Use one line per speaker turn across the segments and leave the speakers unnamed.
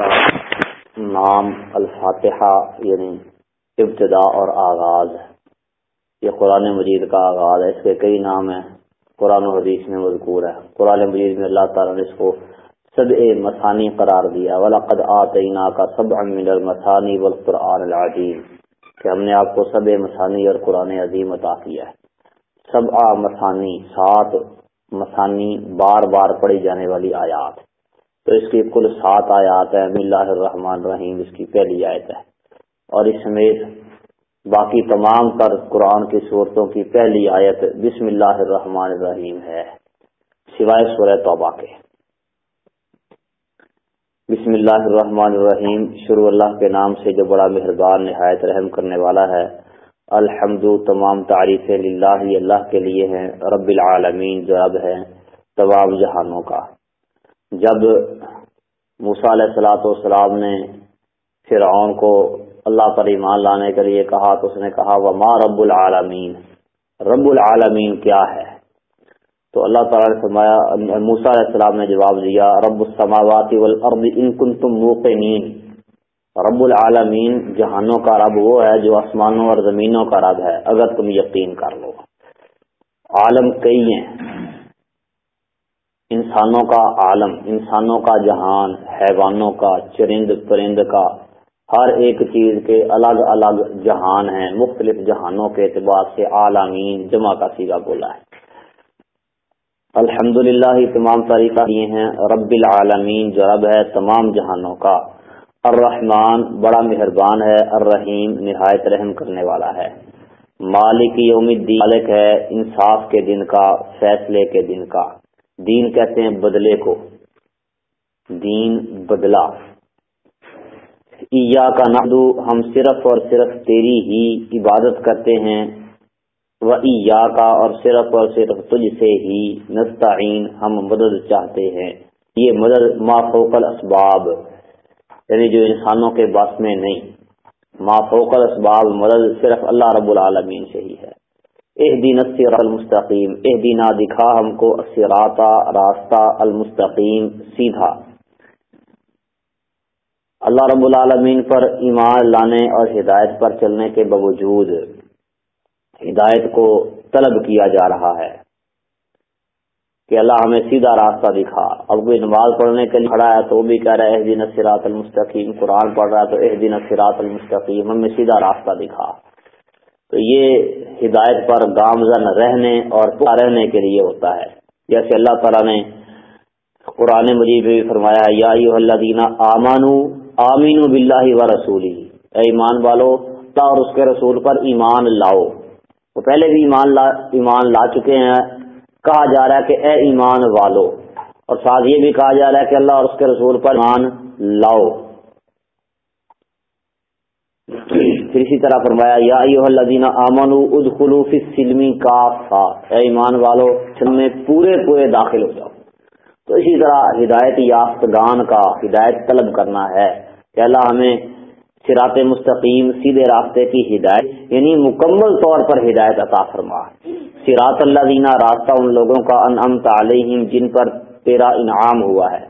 کا نام الفاتحہ یعنی ابتدا اور آغاز ہے۔ یہ قرآن مجید کا آغاز ہے، اس کے کئی نام ہیں۔ قرآن و حدیث میں مذکور ہے۔ قرآن مجید میں اللہ تعالیٰ نے اس کو سب مسانی قرار دیا۔ ولاقد آتینا کا سب من المسانی والقرآن العظیم کہ ہم نے آپ کو سب مسانی اور قرآن عظیم عطا کیا ہے۔ سب آ مسانی سات مسانی بار بار پڑھی جانے والی آیات۔ تو اس کی کل سات آیات ہیں اللہ الرحمن الرحیم، اس کی پہلی آیت ہے۔ اور اس سمیت باقی تمام تر قرآن کی صورتوں کی پہلی آیت بسم اللہ الرحمن الرحیم ہے، سوائے سورہ توبہ کے۔ بسم اللہ الرحمن الرحیم، شروع اللہ کے نام سے جو بڑا مہربان، نہایت رحم کرنے والا ہے۔ الحمد، تمام تعریف للہ اللہ کے لیے ہیں، رب العالمین جو اب ہے تمام جہانوں کا۔ جب موسیٰ علیہ السلاۃ والسلام نے فرعون کو اللہ پر ایمان لانے کے لیے کہا تو اس نے کہا وہ ماں رب العالمین؟ رب العالمین کیا ہے؟ تو اللہ تعالیٰ نے فرمایا، موسیٰ علیہ السلام نے جواب دیا، رب السماوات والارض ان کنتم موقنین. رب العالمین جہانوں کا رب وہ ہے جو آسمانوں اور زمینوں کا رب ہے، اگر تم یقین کر لو۔ عالم کئی ہیں؟ انسانوں کا عالم، انسانوں کا جہان، حیوانوں کا چرند پرند کا ہر ایک چیز کے الگ الگ جہان ہیں، مختلف جہانوں کے اعتبار سے عالمین جمع کا سیگا بولا ہے۔ الحمد للہ تمام طریقہ یہ ہیں۔ رب العالمین جو رب ہے، تمام جہانوں کا۔ الرحمن بڑا مہربان ہے، الرحیم نہایت رحم کرنے والا ہے۔ مالک یوم الدین، مالک ہے انصاف کے دن کا، فیصلے کے دن کا۔ دین کہتے ہیں بدلے کو۔ دین بدلا۔ ایا کا نادو ہم صرف اور صرف تیری ہی عبادت کرتے ہیں۔ وہ ایا کا اور صرف اور صرف تجھ سے ہی نستعین، ہم مدد چاہتے ہیں۔ یہ مدد ما فوق الاسباب یعنی جو انسانوں کے بس میں نہیں۔ ما فوق الاسباب، مدد صرف اللہ رب العالمین سے ہی ہے۔ اہ دین المستقیم اہ دینا دکھا ہم کو اسراتا راستہ المستقیم سیدھا۔ اللہ رب العالمین پر ایمان لانے اور ہدایت پر چلنے کے باوجود ہدایت کو طلب کیا جا رہا ہے کہ اللہ ہمیں سیدھا راستہ دکھا۔ اب کوئی نماز پڑھنے کے لیے کھڑا ہے تو وہ بھی کہہ رہا ہے اح دین سراط المستقیم قرآن پڑھ رہا ہے تو اح دین سراط المستقیم ہمیں سیدھا راستہ دکھا۔ تو یہ ہدایت پر گامزن رہنے اور رہنے کے لیے ہوتا ہے۔ جیسے اللہ تعالیٰ نے قرآن مجید میں بھی فرمایا، یا اللہ دینا آمانو آمین بلّہ و رسولی اے ایمان والو، اللہ اور اس کے رسول پر ایمان لاؤ۔ وہ پہلے بھی ایمان لا ایمان لا چکے ہیں۔ کہا جا رہا ہے کہ اے ایمان والو، اور ساتھ یہ بھی کہا جا رہا ہے کہ اللہ اور اس کے رسول پر ایمان لاؤ۔ پھر اسی طرح فرمایا، یا الذین آمنوا ادخلوا فی السلم کافا اے ایمان والو میں پورے پورے داخل ہو جاؤ۔ تو اسی طرح ہدایت یافتگان کا ہدایت طلب کرنا ہے کہ اللہ ہمیں سرات مستقیم سیدھے راستے کی ہدایت یعنی مکمل طور پر ہدایت عطا فرما سراط اللہ دینا راستہ ان لوگوں کا انعام تعلیم جن پر تیرا انعام ہوا ہے۔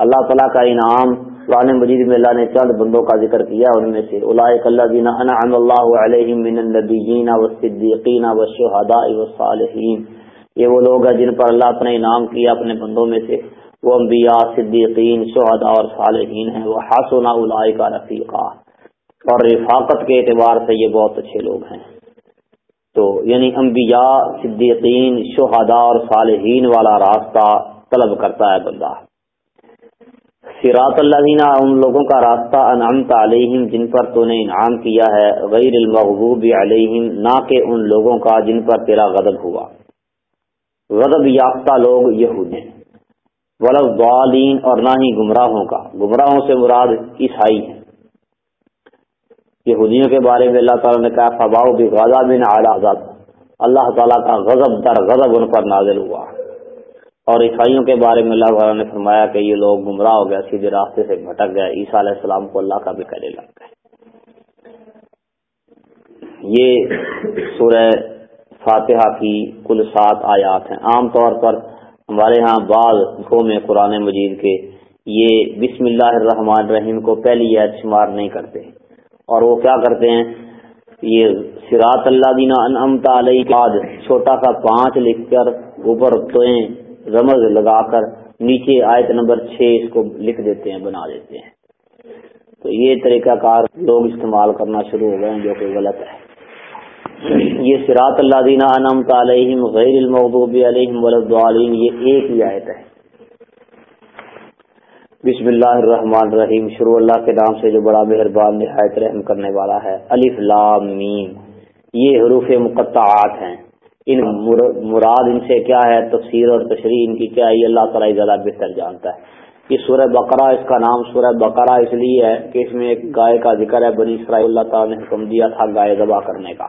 اللہ تعالیٰ کا انعام قرآن مجید میں اللہ نے چند بندوں کا ذکر کیا، ان میں سے اولائک اللہ دینا انعام اللہ علیہم من النبیین والصدیقین والشہداء والصالحین۔ یہ وہ لوگ ہیں جن پر اللہ اپنے انعام کیا اپنے بندوں میں سے۔ وہ انبیاء، صدیقین، شہداء اور صالحین ہیں۔ وہ حسن اولائک رفیقہ اور رفاقت کے اعتبار سے یہ بہت اچھے لوگ ہیں۔ تو یعنی انبیاء، صدیقین، شہداء اور صالحین والا راستہ طلب کرتا ہے بندہ۔ سراط اللہ دینا ان لوگوں کا راستہ، انعمت علیہم، جن پر تو نے انعام کیا ہے، غیر المغضوب علیہم، نہ کہ ان لوگوں کا جن پر تیرا غضب ہوا۔ غضب یافتہ لوگ یہود ہیں۔ ولف بالین اور نہ ہی گمراہوں کا۔ گمراہوں سے مراد عیسائی ہیں۔ یہودیوں کے بارے میں اللہ تعالیٰ نے کہا، فباؤ بھی غذا بن اعلیٰ اللہ تعالیٰ کا غضب در غضب ان پر نازل ہوا۔ اور عیسائیوں کے بارے میں اللہ تعالیٰ نے فرمایا کہ یہ لوگ گمراہ ہو گیا سیدھے راستے سے بھٹک گئے۔ عیسیٰ علیہ السلام کو اللہ کا بھی کرے لگ گئے۔ یہ سورہ فاتحہ کی کل سات آیات ہیں۔ عام طور پر ہمارے ہاں بعض میں قرآن مجید کے یہ بسم اللہ الرحمن الرحیم کو پہلی عید شمار نہیں کرتے اور وہ کیا کرتے ہیں؟ یہ سراط اللہ دینا انعمت علیہ بعد چھوٹا سا پانچ لکھ کر اوپر توئیں۔ رمز لگا کر نیچے آیت نمبر چھ اس کو لکھ دیتے ہیں، بنا دیتے ہیں۔ تو یہ طریقہ کار لوگ استعمال کرنا شروع ہو گئے ہیں، جو کہ غلط ہے۔ یہ سراط اللہ دینا انم علیہم غیر المغضوب علیہم ولدعالین یہ ایک ہی آیت ہے۔ بسم اللہ الرحمن الرحیم۔ شروع اللہ کے نام سے جو بڑا مہربان نہایت رحم کرنے والا ہے، الف لام میم۔ یہ حروف مقطعات ہیں۔ ان مراد ان سے کیا ہے تفسیر اور تشریح ان کی کیا ہے، یہ اللہ تعالیٰ زیادہ بہتر جانتا ہے۔ یہ سورہ بقرہ، اس کا نام سورہ بقرہ اس لیے ہے کہ اس میں ایک گائے کا ذکر ہے، بنی اسرائیل اللہ تعالیٰ نے حکم دیا تھا گائے ذبح کرنے کا۔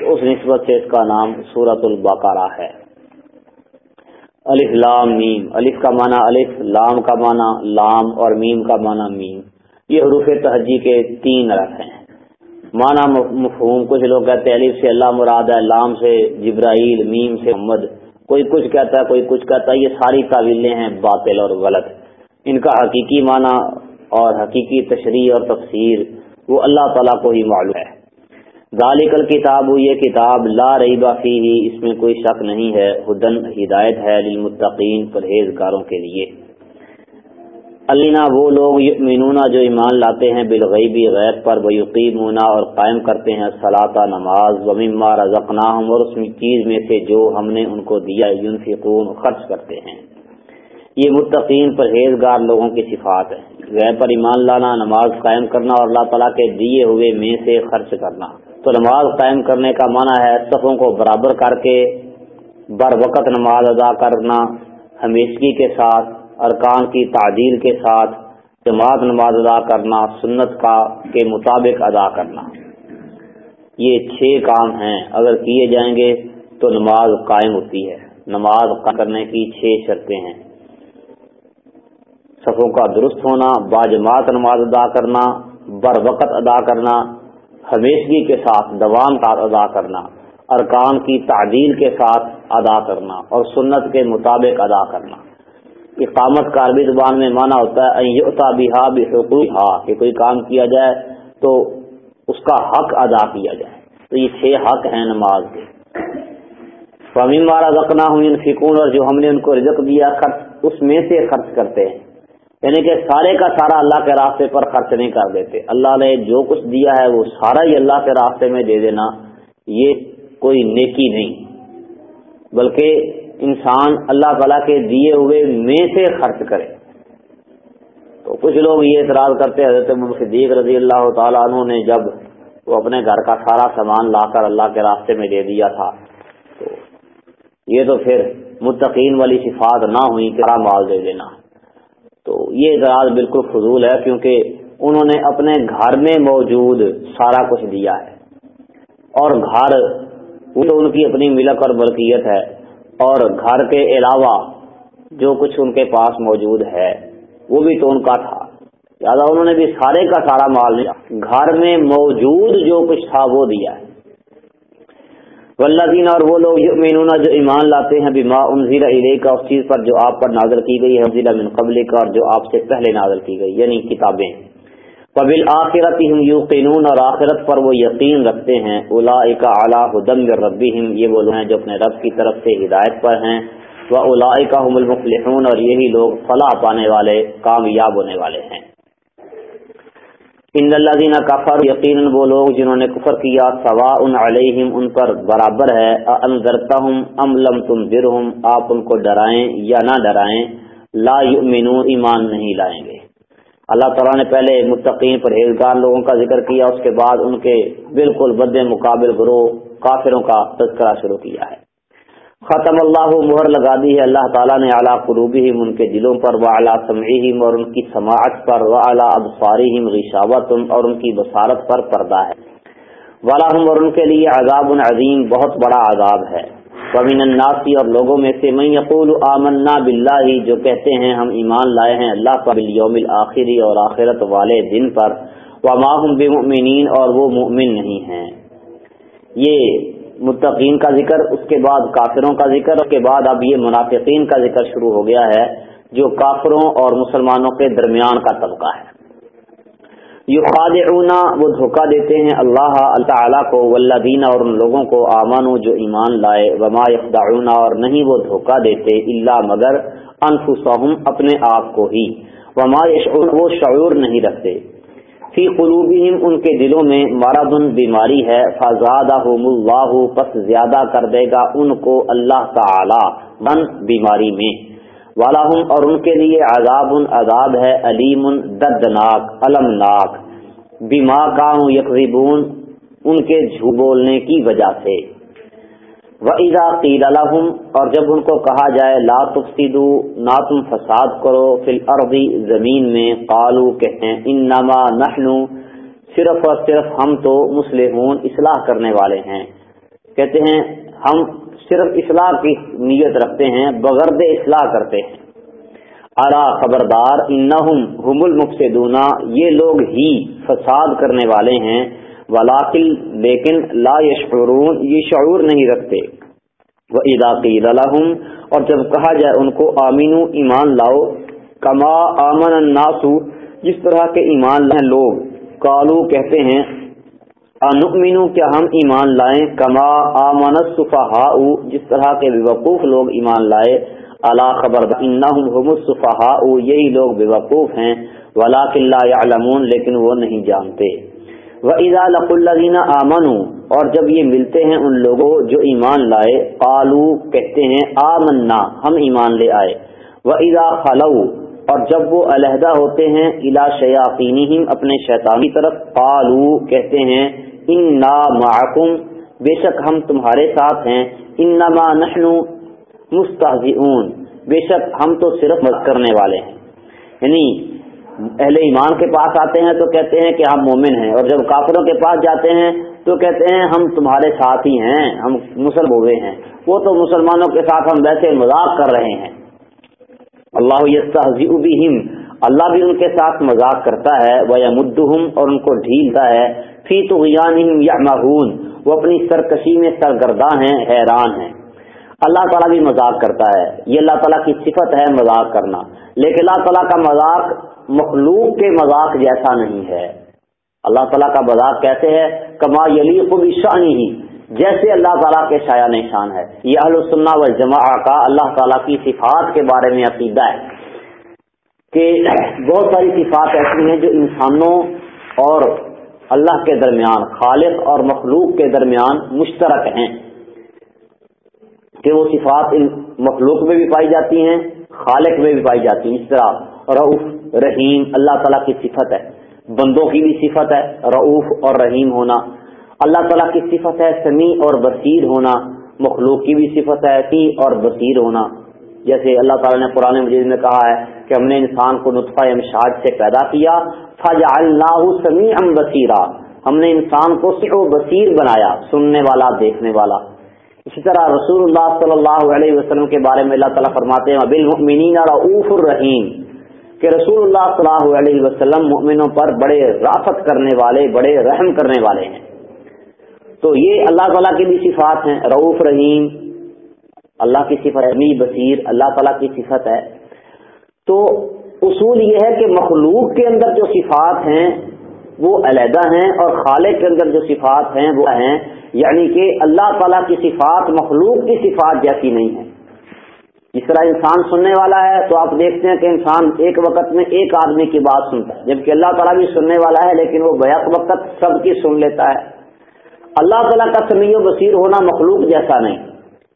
اس نسبت سے اس کا نام سورت البقرہ ہے۔ الف لام میم۔ الف کا معنی الف، لام کا معنی لام اور میم کا معنی میم۔ یہ حروف تہجی کے تین رف ہیں۔ معنی مفہوم، کچھ لوگ کہتے ہیں، الف سے اللہ مراد ہے، لام سے جبرائیل، میم سے محمد۔ کوئی کچھ کہتا ہے، کوئی کچھ کہتا ہے، یہ ساری تعویلیں ہیں باطل اور غلط۔ ان کا حقیقی معنی اور حقیقی تشریح اور تفسیر، وہ اللہ تعالیٰ کو ہی معلوم ہے۔ ذالک الکتاب، یہ کتاب، لا رہی بافی ہی اس میں کوئی شک نہیں ہے۔ ہدن، ہدایت ہے للمتقین، پرہیزگاروں کے لیے۔ علینا، وہ لوگ مینونا جو ایمان لاتے ہیں بالغیبی غیر پر وہ یقینونا اور قائم کرتے ہیں صلاح نماز و مما رزقناہم اور اس چیز میں سے جو ہم نے ان کو دیا یونفقون خرچ کرتے ہیں۔ یہ متقین، پرہیزگار لوگوں کی صفات ہے غیر پر ایمان لانا، نماز قائم کرنا اور اللہ تعالیٰ کے دیے ہوئے میں سے خرچ کرنا۔ تو نماز قائم کرنے کا معنی ہے صفوں کو برابر کر کے، بر وقت نماز ادا کرنا، ہمیشگی کے ساتھ ارکان کی تعدیل کے ساتھ جماعت نماز ادا کرنا، سنت کا کے مطابق ادا کرنا۔ یہ چھ کام ہیں۔ اگر کیے جائیں گے تو نماز قائم ہوتی ہے۔ نماز کرنے کی چھ شرطیں ہیں۔ صفوں کا درست ہونا باجماعت نماز ادا کرنا، بر وقت ادا کرنا، ہمیشگی کے ساتھ دوام کا ادا کرنا، ارکان کی تعدیل کے ساتھ ادا کرنا اور سنت کے مطابق ادا کرنا۔ اقامت کا عربی زبان میں مانا ہوتا ہے کہ کوئی کام کیا جائے تو اس کا حق ادا کیا جائے۔ تو یہ چھ حق ہیں نماز کے۔ فہمی مارا رکھنا ہوں فکون اور جو ہم نے ان کو رزق دیا، خرچ اس میں سے خرچ کرتے ہیں۔ یعنی کہ سارے کا سارا اللہ کے راستے پر خرچ نہیں کر دیتے۔ اللہ نے جو کچھ دیا ہے، وہ سارا ہی اللہ کے راستے میں دے دینا، یہ کوئی نیکی نہیں۔ بلکہ انسان اللہ تعالیٰ کے دیے ہوئے میں سے خرچ کرے۔ تو کچھ لوگ یہ اعتراض کرتے حضرت صدیق رضی اللہ تعالیٰ عنہ نے جب وہ اپنے گھر کا سارا سامان لا کر اللہ کے راستے میں دے دیا تھا، تو یہ تو پھر متقین والی صفات نہ ہوئی کہ مال دے دینا۔ تو یہ اعتراض بالکل فضول ہے، کیونکہ انہوں نے اپنے گھر میں موجود سارا کچھ دیا ہے۔ اور گھر تو ان کی اپنی ملک اور ملکیت ہے اور گھر کے علاوہ جو کچھ ان کے پاس موجود ہے، وہ بھی تو ان کا تھا۔ زیادہ انہوں نے بھی سارے کا سارا مال نہیں گھر میں موجود جو کچھ تھا، وہ دیا ہے۔ والذین اور وہ لوگ یؤمنون جو ایمان لاتے ہیں، بما انزل الیک، اس چیز پر جو آپ پر نازل کی گئی ہے من قبل کا اور جو آپ سے پہلے نازل کی گئی یعنی کتابیں۔ وبالآخرۃ هم یوقنون اور آخرت پر وہ یقین رکھتے ہیں اولئک علی هدى من ربهم یہ وہ لوگ ہیں جو اپنے رب کی طرف سے ہدایت پر ہیں واولئک هم المفلحون، اور یہی لوگ فلاح پانے والے، کامیاب ہونے والے ہیں۔ ان اللہ دینا کفر یقیناً وہ لوگ جنہوں نے کفر کیا سوا ان علیہم، ان پر برابر ہے انذرتا ہوں ام لم تم درہم آپ ان کو ڈرائیں یا نہ ڈرائیں، لا یؤمنون، ایمان نہیں لائیں گے۔ اللہ تعالیٰ نے پہلے متقین پرہیزگار لوگوں کا ذکر کیا، اس کے بعد ان کے بالکل بد مقابل گروہ کافروں کا تذکرہ شروع کیا ہے۔ ختم اللہ مہر لگا دی ہے، اللہ تعالیٰ نے اعلیٰ قروبی ان کے دلوں پر و اعلیٰ اور ان کی سماعت پر و اعلیٰ ابساریم اور ان کی بصارت پر پردہ ہے۔ ولاحم اور ان کے لیے عذاب العظیم بہت بڑا عذاب ہے۔ ومن الناسی اور لوگوں میں سے میں یقول آمنا باللہ، جو کہتے ہیں ہم ایمان لائے ہیں اللہ پر یوم الآخری اور آخرت والے دن پر۔ وماہم بمؤمنین اور وہ مؤمن نہیں ہیں۔ یہ متقین کا ذکر، اس کے بعد کافروں کا ذکر، اس کے بعد اب یہ منافقین کا ذکر شروع ہو گیا ہے، جو کافروں اور مسلمانوں کے درمیان کا طبقہ ہے۔ یہ وہ دھوکہ دیتے ہیں اللہ اللہ تعالیٰ کو، والذین، اور ان لوگوں کو آمانو جو ایمان لائے، وما یخدعونا، اور نہیں وہ دھوکہ دیتے اللہ مگر انفسہم، اپنے آپ کو ہی۔ وما یشعر وہ شعور نہیں رکھتے۔ فی قلوبہم، ان کے دلوں میں مرض بیماری ہے۔ فزادہم اللہ، پس زیادہ کر دے گا ان کو اللہ تعالی من بیماری میں۔ والاحم اور ان کے لیے عذاب عذاب ہے، علیم دردناک المناک بیما کا ہوں یقریبون ان کے جھو بولنے کی وجہ سے۔ و عزا قید اور جب ان کو کہا جائے، لا تفسدو نہ تم فساد کرو فی الارضی زمین میں قالو کہتے ہیں انما نحنو صرف اور صرف ہم تو مسلمون اصلاح کرنے والے ہیں۔ کہتے ہیں، ہم صرف اصلاح کی نیت رکھتے ہیں بغرد اصلاح کرتے ہیں۔ ارا خبردار، انہم ہم المفسدون، یہ لوگ ہی فساد کرنے والے ہیں۔ ولاقل لیکن لا یشعرون، یہ شعور نہیں رکھتے۔ وہ ادا قید لهم، اور جب کہا جائے ان کو آمین ایمان لاؤ۔ کما آمن الناس، جس طرح کے ایمان لائیں لوگ کالو کہتے ہیں انؤمنو کیا ہم ایمان لائیں کما آمن الصفحاء جس طرح کے بیوقوف لوگ ایمان لائے الا خبر انہم هم الصفحاء یہی لوگ بیوقوف ہیں ولکن لا يعلمون لیکن وہ نہیں جانتے۔ وَإِذَا لَقُوا الَّذِينَ آمَنُوا، اور جب یہ ملتے ہیں ان لوگوں جو ایمان لائے قالو کہتے ہیں آمنا، ہم ایمان لے آئے۔ وَإِذَا خَلَوْا اور جب وہ علیحدہ ہوتے ہیں الا شیاطینہم اپنے شیطان کی طرف، قالو، کہتے ہیں، انا معکم بے شک ہم تمہارے ساتھ ہیں، انما نحن مستہزئون بے شک ہم تو صرف مد کرنے والے ہیں۔ یعنی اہل ایمان کے پاس آتے ہیں تو کہتے ہیں کہ ہم مومن ہیں، اور جب کافروں کے پاس جاتے ہیں تو کہتے ہیں، ہم تمہارے ساتھ ہی ہیں، ہم مسلم ہوئے ہیں۔ وہ تو مسلمانوں کے ساتھ ہم ویسے مذاق کر رہے ہیں۔ اللہ بہم، اللہ بھی ان کے ساتھ مذاق کرتا ہے وہ اور ان کو ڈھیلتا ہے، فی تو یا وہ اپنی سرکشی میں سرگرداں ہیں، حیران ہیں۔ اللہ تعالیٰ بھی مذاق کرتا ہے۔ یہ اللہ تعالیٰ کی صفت ہے مذاق کرنا۔ لیکن اللہ تعالیٰ کا مذاق مخلوق کے مذاق جیسا نہیں ہے۔ اللہ تعالیٰ کا مذاق کیسے ہے؟ کما یلی خوب ہی جیسے اللہ تعالیٰ کے شاع نشان ہے، یہ اہل السنہ و کا اللہ تعالیٰ کی صفات کے بارے میں عقیدہ ہے کہ بہت ساری صفات ایسی ہیں جو انسانوں اور اللہ کے درمیان، خالق اور مخلوق کے درمیان مشترک ہیں۔ کہ وہ صفات ان مخلوق میں بھی پائی جاتی ہیں، خالق میں بھی پائی جاتی ہیں۔ اس طرح رعوف رحیم اللہ تعالیٰ کی صفت ہے۔ بندوں کی بھی صفت ہے رعوف اور رحیم ہونا۔ اللہ تعالیٰ کی صفت ہے سمیع اور بصیر ہونا، مخلوق کی بھی صفت ہے سی اور بصیر ہونا۔ جیسے اللہ تعالیٰ نے قرآن مجید میں کہا ہے کہ ہم نے انسان کو نطفہ امشاد سے پیدا کیا فجا اللہ سمیع ام بصیرہ ہم نے انسان کو و بصیر بنایا، سننے والا، دیکھنے والا۔ اسی طرح رسول اللہ صلی اللہ علیہ وسلم کے بارے میں اللہ تعالیٰ فرماتے ہیں بالمؤمنین رعوف الرحیم کہ رسول اللہ صلی اللہ علیہ وسلم مؤمنوں پر بڑے رافت کرنے والے، بڑے رحم کرنے والے ہیں۔ تو یہ اللہ تعالیٰ کی بھی صفات ہیں رعوف رحیم، اللہ کی صفت امی بصیر، اللہ تعالیٰ کی صفت ہے۔ تو اصول یہ ہے کہ مخلوق کے اندر جو صفات ہیں، وہ علیحدہ ہیں اور خالق کے اندر جو صفات ہیں، وہ ہیں۔ یعنی کہ اللہ تعالیٰ کی صفات مخلوق کی صفات جیسی نہیں ہے جس طرح انسان سننے والا ہے، تو آپ دیکھتے ہیں کہ انسان ایک وقت میں ایک آدمی کی بات سنتا ہے، جبکہ اللہ تعالیٰ بھی سننے والا ہے، لیکن وہ بیک وقت سب کی سن لیتا ہے۔ اللہ تعالیٰ کا سمیع و بصیر ہونا مخلوق جیسا نہیں۔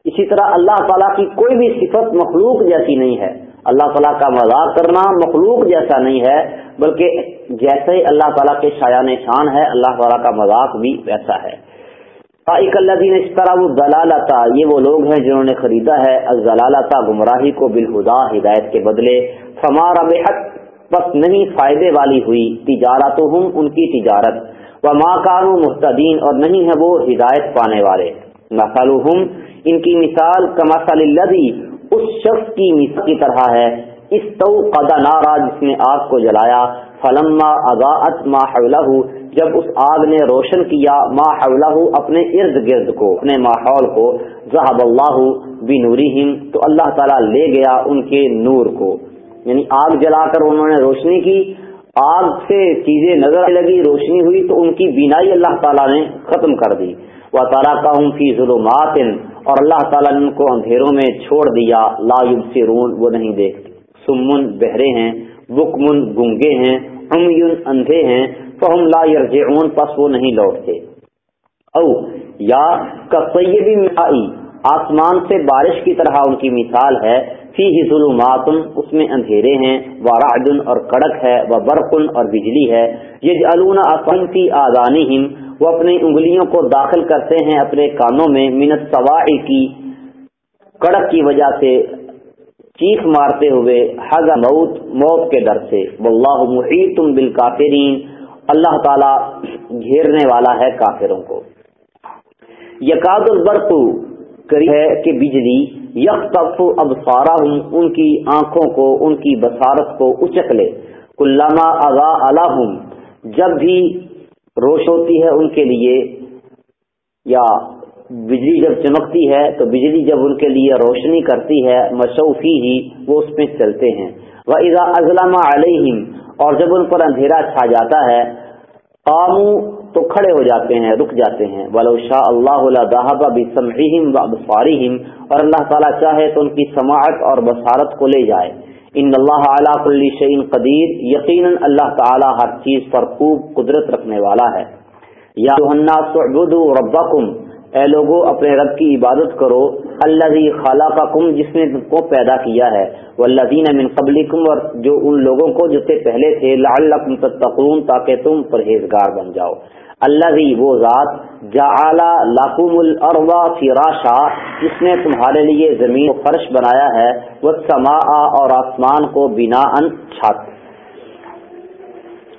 اسی طرح اللہ تعالیٰ کی کوئی بھی صفت مخلوق جیسی نہیں ہے۔ اللہ تعالیٰ کا مذاق کرنا مخلوق جیسا نہیں ہے، بلکہ جیسے ہی اللہ تعالیٰ کے شاع شان ہے، اللہ تعالیٰ کا مذاق بھی ویسا ہے۔ فائق اللہ دین اس طرح وہ دلالتا یہ وہ لوگ ہیں جنہوں نے خریدا ہے ضلالتا گمراہی کو بالخدا ہدایت کے بدلے۔ فمار بحق بس نہیں فائدے والی ہوئی تجارت ہوں ان کی تجارت۔ و ماں کانو محتدین اور نہیں ہے وہ ہدایت پانے والے۔ نسل ان کی مثال کماسل الدی اس شخص کی مثال کی طرح ہے۔ اس تو قدا نارا، جس نے آگ کو جلایا۔ فلما اضاءت ما حولہ جب اس آگ نے روشن کیا، ما حولہ اپنے ارد گرد کو، اپنے ماحول کو ذهب اللہ بنورہم، تو اللہ تعالی لے گیا ان کے نور کو۔ یعنی آگ جلا کر انہوں نے روشنی کی آگ سے چیزیں نظر لگی، روشنی ہوئی تو ان کی بینائی اللہ تعالیٰ نے ختم کر دی۔ وہ تعالیٰ کا ہوں فی ظلمات اور اللہ تعالیٰ نے ان کو اندھیروں میں چھوڑ دیا۔ لا یبصرون وہ نہیں دیکھتے۔ سمن بہرے ہیں بکمن گنگے ہیں امیون اندھے ہیں۔ فہم لا یرجعون پس وہ نہیں لوٹتے۔ او، یا کسیبی مائی آسمان سے بارش کی طرح ان کی مثال ہے۔ فی ہی ظلمات، اس میں اندھیرے ہیں وہ راجن اور کڑک ہے وہ برقن اور بجلی ہے۔ یہ النا اصن کی آزانی وہ اپنی انگلیوں کو داخل کرتے ہیں اپنے کانوں میں منت سوائی کی، کڑک کی وجہ سے چیخ مارتے ہوئے حض موت موت کے در سے۔ واللہ محیط بالکافرین۔ اللہ تعالی گھیرنے والا ہے کافروں کو۔ یقاد البرق ہے کہ بجلی یک تف اب سارا ہوں ان کی آنکھوں کو، ان کی بسارت کو اچک لے۔ کلاما اغا الحم جب بھی روش ہوتی ہے ان کے لیے، یا بجلی جب چمکتی ہے، تو بجلی جب ان کے لیے روشنی کرتی ہے مشوفی ہی وہ اس میں چلتے ہیں۔ وہ اضا اضلاع علیہم، اور جب ان پر اندھیرا چھا جاتا ہے، قامو تو کھڑے ہو جاتے ہیں، رک جاتے ہیں۔ ولو شاء اللہ دہبہ بسمعہم وابصارہم اور اللہ تعالیٰ چاہے تو ان کی سماعت اور بصارت کو لے جائے۔ ان اللہ علی کل شیء قدیر یقینا اللہ تعالی ہر چیز پر خوب قدرت رکھنے والا ہے۔ یا ربکم اے لوگو، اپنے رب کی عبادت کرو۔ اللہ خالہ کا کم جس نے تم کو پیدا کیا ہے۔ وہ اللہ من قبل اور جو ان لوگوں کو جو سے پہلے تھے لعلکم تتقون، تاکہ تم پرہیزگار بن جاؤ۔ اللہ وہ ذات جا لاکم الروا فراشا جس نے تمہارے لیے زمین کو فرش بنایا ہے وہ سما اور آسمان کو بنا ان چھت۔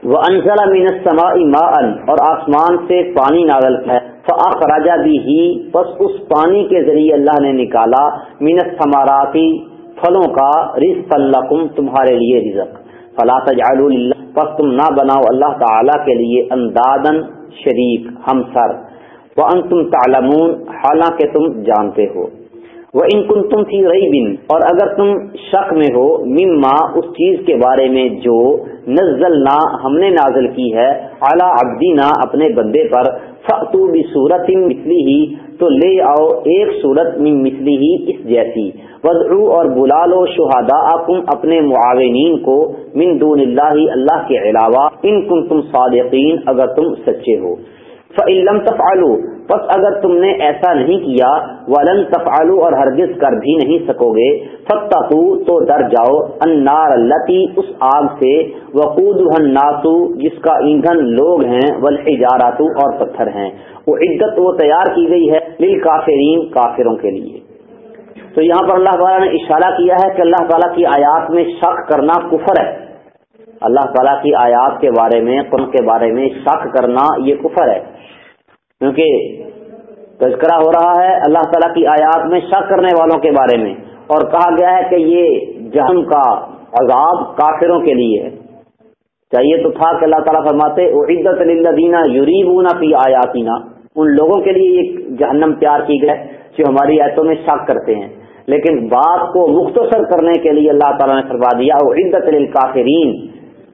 وہ انزلہ مین سما ما اور آسمان سے پانی نازل ہے۔ فعق راجا بھی ہی بس اس پانی کے ذریعے اللہ نے نکالا۔ مینت ثماراتی پھلوں کا رزق اللہ تمہارے لیے رزق۔ فلا تجعلوا للہ پس تم نہ بناؤ اللہ تعالی کے لیے اندادن شریک ہم سر وہ ان تم تعلمون حالانکہ تم جانتے ہو۔ وہ ان کن تم تھی رہی بن اور اگر تم شک میں ہو، مما اس چیز کے بارے میں جو نزل نہ ہم نے نازل کی ہے اعلیٰ ابدی نہ اپنے بندے پر فتو بھی صورت مسلی ہی تو لے آؤ ایک صورت میں مسلی ہی اس جیسی۔ وضعو اور بلا لو شہادا اپنے معاونین کو من دون اللہ اللہ کے علاوہ۔ ان کن تم صادقین اگر تم سچے ہو۔ فعلم تفعلو بس اگر تم نے ایسا نہیں کیا، ولن تفعلو اور ہرگز کر بھی نہیں سکو گے فتح تو ڈر جاؤ انار لتی اس آگ سے وقود ناسو جس کا ایندھن لوگ ہیں ولحجاراتو اور پتھر ہیں۔ وہ عدت وہ تیار کی گئی ہے لل کافرین کافروں کے لیے۔ تو یہاں پر اللہ تعالیٰ نے اشارہ کیا ہے کہ اللہ تعالیٰ کی آیات میں شک کرنا کفر ہے۔ اللہ تعالیٰ کی آیات کے بارے میں، قرآن کے بارے میں شک کرنا یہ کفر ہے۔ کیونکہ تذکرہ ہو رہا ہے اللہ تعالیٰ کی آیات میں شک کرنے والوں کے بارے میں اور کہا گیا ہے کہ یہ جہن کا عذاب کافروں کے لیے ہے۔ چاہیے تو تھا کہ اللہ تعالیٰ فرماتے وہ عدت دینا یوریبونا فی آیاتینا ان لوگوں کے لیے یہ جہنم پیار کی گئے جو ہماری آیتوں میں شک کرتے ہیں۔ لیکن بات کو مختصر کرنے کے لیے اللہ تعالیٰ نے فرما دیا وہ عدت للکافرین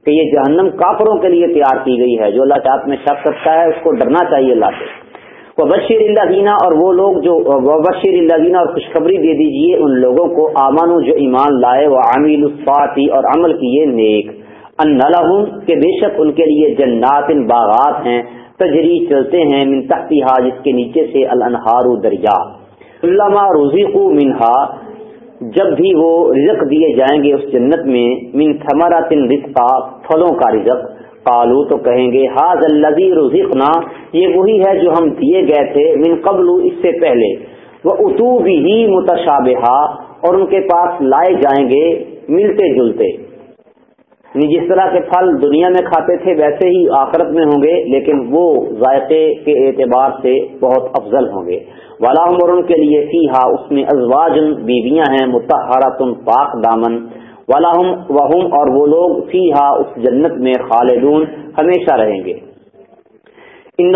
کہ یہ جہنم کافروں کے لیے تیار کی گئی ہے، جو اللہ چاہت میں شک کرتا ہے، اس کو ڈرنا چاہیے اللہ سے۔ وہ بشیر اللہ دینا اور وہ لوگ جو بشیر اللہ دینا اور خوشخبری دے دیجیے ان لوگوں کو آمن جو ایمان لائے وہ عامل الفاطی اور عمل کیے نیک۔ ان کہ بے شک ان کے لیے جنات ان باغات ہیں۔ تجری، چلتے ہیں من تحتیہ جس کے نیچے سے الانہار دریا علامہ روزی کو منہا جب بھی وہ رزق دیے جائیں گے اس جنت میں، من تھمرا تن رزقا، پھلوں کا رزق۔ قالو تو کہیں گے حاض الزی رزقنا یہ وہی ہے جو ہم دیے گئے تھے من قبل، اس سے پہلے۔ وہ اتو بھی ہی متشابہ اور ان کے پاس لائے جائیں گے ملتے جلتے۔ یعنی جس طرح کے پھل دنیا میں کھاتے تھے، ویسے ہی آخرت میں ہوں گے، لیکن وہ ذائقے کے اعتبار سے بہت افضل ہوں گے۔ والا عمر ان کے لیے سی اس میں ازواج بیویاں ہیں متحرات پاک دامن۔ والا وہم اور وہ لوگ سی اس جنت میں خالدون، ہمیشہ رہیں گے۔ ان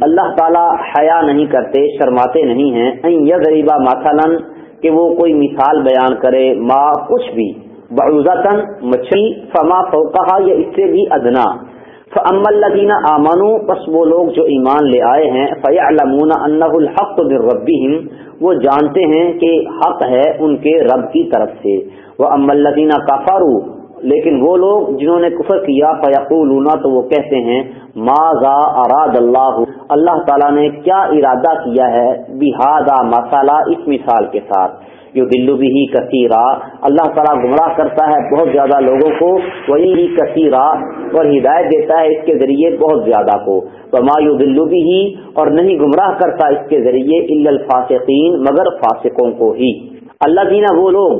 اللہ تعالی حیا نہیں کرتے، شرماتے نہیں ہیں۔ غریبہ مثلاً، کہ وہ کوئی مثال بیان کرے، ما کچھ بھی بعوزتن مچھلی، فما فوقہ یا اس سے بھی ادنا۔ فم الدینہ آمانو بس وہ لوگ جو ایمان لے آئے ہیں فیا علمون ان الحق ربی وہ جانتے ہیں کہ حق ہے ان کے رب کی طرف سے۔ وہ ام الدینہ کافارو لیکن وہ لوگ جنہوں نے کفر کیا فیقولون تو وہ کہتے ہیں ما ذا اراد اللہ اللہ تعالیٰ نے کیا ارادہ کیا ہے؟ بحادہ مسالہ اس مثال کے ساتھ۔ جو دلو بھی ہی کثیرہ اللہ تعالیٰ گمراہ کرتا ہے بہت زیادہ لوگوں کو، وہی ہی کثیرہ اور ہدایت دیتا ہے اس کے ذریعے بہت زیادہ کو۔ مایو دلو بھی ہی اور نہیں گمراہ کرتا اس کے ذریعے الفاصقین مگر فاسقوں کو ہی۔ اللہ دینا وہ لوگ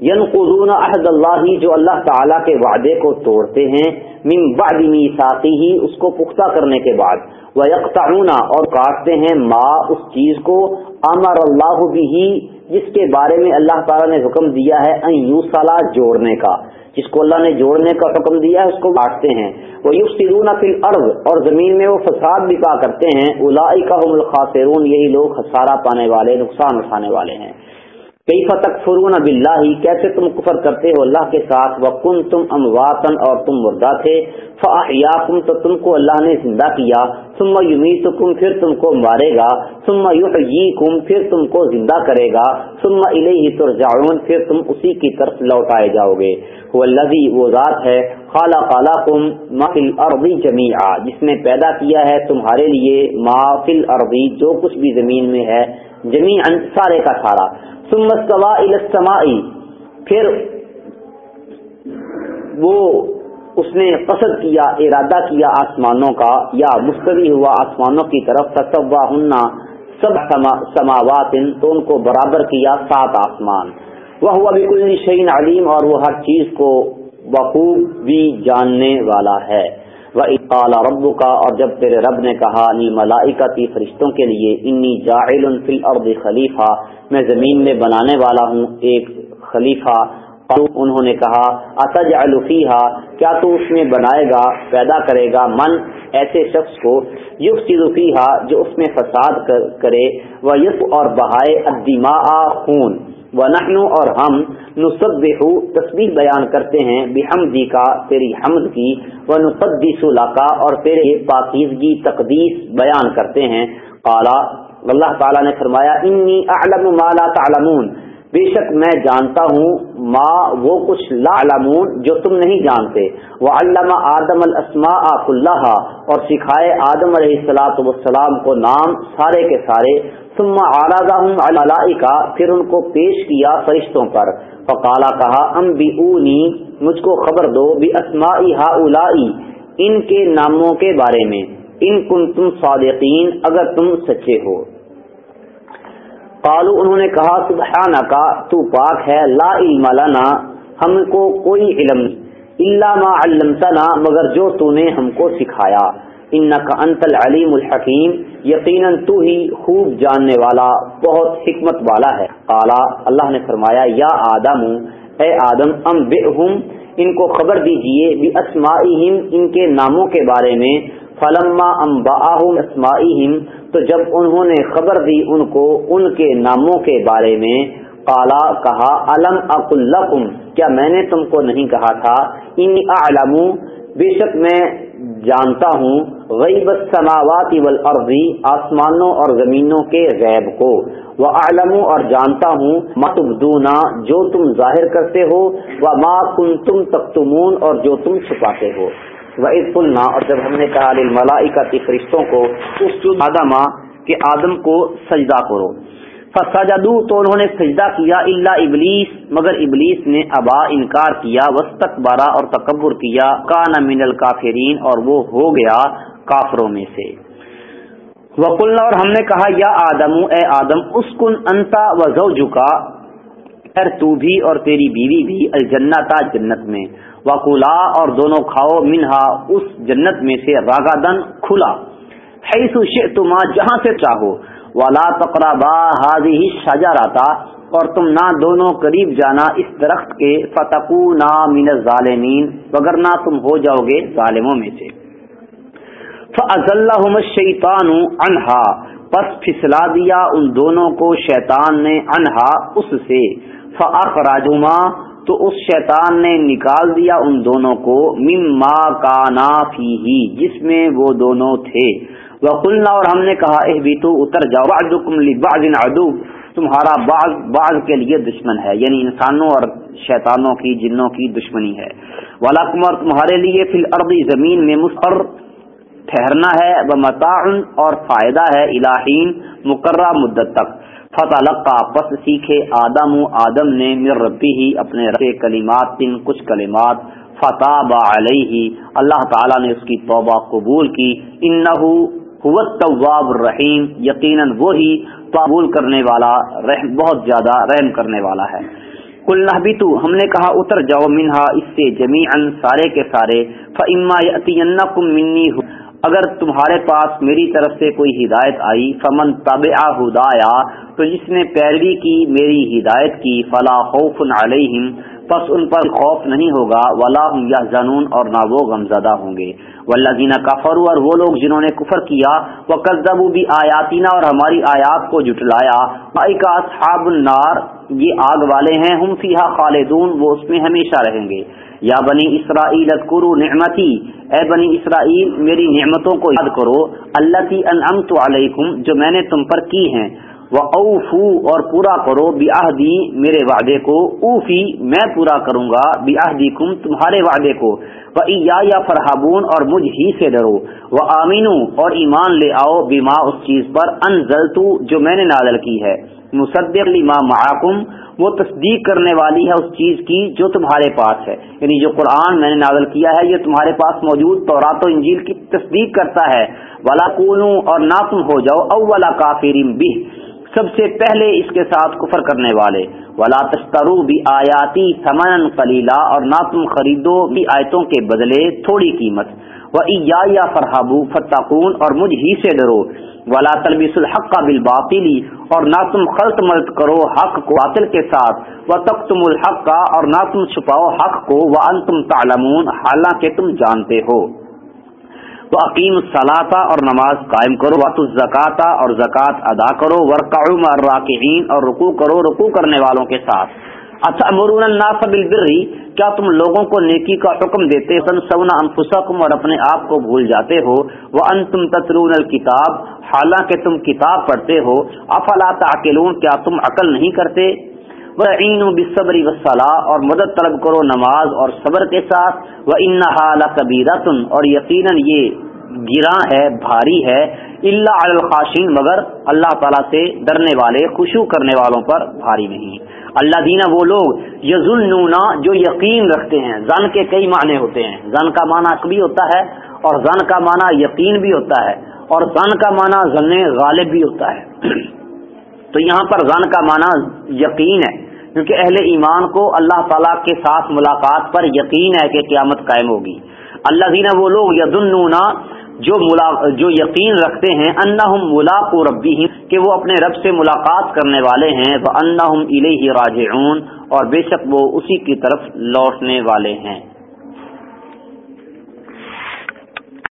ین قزون عہد اللہ جو اللہ تعالیٰ کے وعدے کو توڑتے ہیں۔ من بعد میساقی ہی اس کو پختہ کرنے کے بعد۔ وہ یکتا اور کاٹتے ہیں ما، اس چیز کو۔ امر اللہ بھی جس کے بارے میں اللہ تعالیٰ نے حکم دیا ہے ان یو جوڑنے کا۔ جس کو اللہ نے جوڑنے کا حکم دیا ہے، اس کو کاٹتے ہیں۔ وہ یو سرون فل ارض اور زمین میں وہ فساد بھی پا کرتے ہیں۔ الائی کا الخاصرون یہی لوگ خسارہ پانے والے، نقصان اٹھانے والے ہیں۔ کئی فتق فرون اب کیسے تم کفر کرتے ہو اللہ کے ساتھ؟ وہ تم امواتن اور تم مردہ تھے۔ فیا کم تو تم کو اللہ نے زندہ کیا۔ سما یومی پھر تم کو مارے گا۔ سما یو کم پھر تم کو زندہ کرے گا۔ سما الہی ترجعون، پھر تم اسی کی طرف لوٹائے جاؤ گے۔ وہ اللہ وہ ذات ہے۔ خالہ خالہ کم ما عربی جمی جس نے پیدا کیا ہے تمہارے لیے ما عربی جو کچھ بھی زمین میں ہے۔ جمی سارے کا سارا۔ سمستوا السمائی پھر وہ اس نے قصد کیا، ارادہ کیا آسمانوں کا، یا مستوی ہوا آسمانوں کی طرف تصوا ہننا سب سماوات، تو ان کو برابر کیا سات آسمان۔ وہ ہوا بالکل شعین علیم اور وہ ہر چیز کو بخوب بھی جاننے والا ہے۔ وہ اقال رب کا اور جب تیرے رب نے کہا ملائکتی فرشتوں کے لیے انی جاعل فی الارض خلیفہ میں زمین میں بنانے والا ہوں ایک خلیفہ انہوں نے کہا اتج الفیحا کیا تو اس میں بنائے گا، پیدا کرے گا من ایسے شخص کو یوگ سیروفیحا جو اس میں فساد کرے وہ یس اور بہائے ادیما خون و اور ہم نصب تصویر بیان کرتے ہیں، بحمدی کا تیری حمد کی و لکا کا اور تیرے پاکیزگی تقدیس بیان کرتے ہیں۔ قالا، اللہ تعالیٰ نے فرمایا، انی اعلم ما لا تعلمون بے شک میں جانتا ہوں ما وہ کچھ لا علمون جو تم نہیں جانتے۔ وہ علامہ آدم الاسماء اللہ اور سکھائے آدم علیہ السلاۃ والسلام کو نام سارے کے سارے۔ ثم اعلیٰ کا پھر ان کو پیش کیا فرشتوں پر۔ فقالا کہا ام بھی مجھ کو خبر دو بھی اسمائی ہا ان کے ناموں کے بارے میں۔ ان کن تم صادقین اگر تم سچے ہو۔ قالو انہوں نے کہا سبحانہ کا تو پاک ہے، لا علم لنا، ہم کو کوئی علم اللہ ما علمتنا، مگر جو تو نے ہم کو سکھایا۔ ان کا انت العلیم الحکیم، یقیناً تو ہی خوب جاننے والا، بہت حکمت والا ہے۔ قالا، اللہ نے فرمایا، یا آدم، اے آدم ام بے ان کو خبر دیجیے بھی اسماعیم ان کے ناموں کے بارے میں فلما ام اسماعیم تو جب انہوں نے خبر دی ان کو ان کے ناموں کے بارے میں کالا کہا علم اک کیا میں نے تم کو نہیں کہا تھا؟ ان علم بے شک میں جانتا ہوں، غیب السماوات والارضی آسمانوں اور زمینوں کے غیب کو۔ وہ عالم اور جانتا ہوں متبدونا جو تم ظاہر کرتے ہو وہ ما کن تم تختمون اور جو تم چھپاتے ہو۔ وَإِذْ اور جب ہم نے کہا للملائکہ فرشتوں کو، اس آدم کہ آدم کو سجدہ کرو۔ فسجدو تو انہوں نے سجدہ کیا اللہ ابلیس مگر ابلیس نے ابا انکار کیا وسط بارہ اور تکبر کیا۔ کان من الکافرین اور وہ ہو گیا کافروں میں سے۔ وقلنا اور ہم نے کہا، یا آدم، اے آدم، اسکن انتا و زوجکا تو بھی اور تیری بیوی بھی الجنتا جنت میں۔ وکولا اور دونوں کھاؤ منہا، اس جنت میں سے راگا دن کھلا۔ ہے تما جہاں سے چاہو۔ والا تقربا حاضی ہی شاجا اور تم نہ دونوں قریب جانا اس درخت کے۔ فتح نا من ظالمین وگر نہ تم ہو جاؤ گے ظالموں میں سے۔ فضل شیطان انہا پس پھسلا دیا ان دونوں کو شیطان نے انہا اس سے۔ فخراجما تو اس شیطان نے نکال دیا ان دونوں کو مما کانا فی جس میں وہ دونوں تھے۔ وہ کلنا اور ہم نے کہا اہ بھی تو اتر جاؤ ادو تمہارا بعض بعض کے لیے دشمن ہے یعنی انسانوں اور شیطانوں کی، جنوں کی دشمنی ہے۔ والا کمر تمہارے لیے فی الارض زمین میں مستر ٹھہرنا ہے۔ وہ متعن اور فائدہ ہے، الہین، مقررہ مدت تک۔ فتح پس سیکھے آدم آدم نے مر ربی ہی اپنے رب کلمات تن کچھ کلمات فتح علیہ اللہ تعالیٰ نے اس کی توبہ قبول کی۔ ان طواب الرحیم یقیناً وہی قبول کرنے والا، رحم، بہت زیادہ رحم کرنے والا ہے۔ کل نہ ہم نے کہا، اتر جاؤ منہا، اس سے جمی سارے کے سارے۔ فما منی اگر تمہارے پاس میری طرف سے کوئی ہدایت آئی، فمن طب ہدایا تو جس نے پیروی کی، میری ہدایت کی، فلا خوف علیہم، پس ان پر خوف نہیں ہوگا، ولا یا جنون اور نہ وہ غمزدہ ہوں گے۔ ولہ کفر اور وہ لوگ جنہوں نے کفر کیا وہ قزب بھی آیاتینہ اور ہماری آیات کو جٹلایا اصحاب النار، یہ آگ والے ہیں، ہم فیحا خالدون، وہ اس میں ہمیشہ رہیں گے۔ یا بنی اسرائیل اذکرو نعمتی۔ اے بنی اسرائیل، میری نعمتوں کو یاد کرو اللہ کی انعمت علیکم، جو میں نے تم پر کی ہیں۔ وہ اوفو اور پورا کرو بیاہدی میرے وعدے کو۔ اوفی، میں پورا کروں گا بیاہدی کم تمہارے وعدے کو۔ وہ یا فرحابون اور مجھ ہی سے ڈرو۔ وہ آمینو اور ایمان لے آؤ بیما اس چیز پر۔ انزلتو جو میں نے نازل کی ہے۔ مصدق لما معاکم وہ تصدیق کرنے والی ہے اس چیز کی جو تمہارے پاس ہے۔ یعنی جو قرآن میں نے نازل کیا ہے، یہ تمہارے پاس موجود تورات و انجیل کی تصدیق کرتا ہے۔ ولا کونوں اور نہ تم ہو جاؤ اولا کافرم بھی سب سے پہلے اس کے ساتھ کفر کرنے والے۔ ولا تسترو بھی آیاتی سمن کلیلہ اور نہ تم خریدو بھی آیتوں کے بدلے تھوڑی قیمت۔ وہ یا فرحابو فتقون اور مجھ ہی سے ڈرو۔ ولا تلبیس الحق کا بل اور نہ تم خلط ملط کرو حق کو باطل کے ساتھ۔ وہ تک تم الحق کا اور نہ تم چھپاؤ حق کو۔ وہ ان تم تعلمون، حالانکہ تم جانتے ہو۔ تو عقیم الصلاطہ اور نماز قائم کرو وط الزکاتہ اور زکوٰۃ ادا کرو ورقعم الراکعین اور رکوع کرو رکوع کرنے والوں کے ساتھ۔ اچھا مرون الناس بالبر؟ کیا تم لوگوں کو نیکی کا حکم دیتے سن سونا انفسکم اور اپنے آپ کو بھول جاتے ہو۔ وہ ان تم تترون الکتاب حالانکہ تم کتاب پڑھتے ہو۔ افلا تعقلون؟ کیا تم عقل نہیں کرتے؟ وعین بصبری وصلاح اور مدد طلب کرو نماز اور صبر کے ساتھ۔ وہ ان حالہ اور یقیناً یہ گراں ہے، بھاری ہے۔ اللہ الخاشین مگر اللہ تعالیٰ سے ڈرنے والے خوشو کرنے والوں پر بھاری نہیں۔ اللہ دینا وہ لوگ یزن جو یقین رکھتے ہیں۔ زن کے کئی معنی ہوتے ہیں۔ زن کا معنی بھی ہوتا ہے اور زن کا معنی یقین بھی ہوتا ہے۔ اور زن کا معنی ضن غالب بھی ہوتا ہے۔ تو یہاں پر زن کا معنی یقین ہے، کیونکہ اہل ایمان کو اللہ تعالیٰ کے ساتھ ملاقات پر یقین ہے کہ قیامت قائم ہوگی۔ اللہ دینا وہ لوگ یزن جو ملا، جو یقین رکھتے ہیں، انہم ملاق و ربی کہ وہ اپنے رب سے ملاقات کرنے والے ہیں وہ انہم الیہ راجعون، اور بے شک وہ اسی کی طرف لوٹنے والے ہیں۔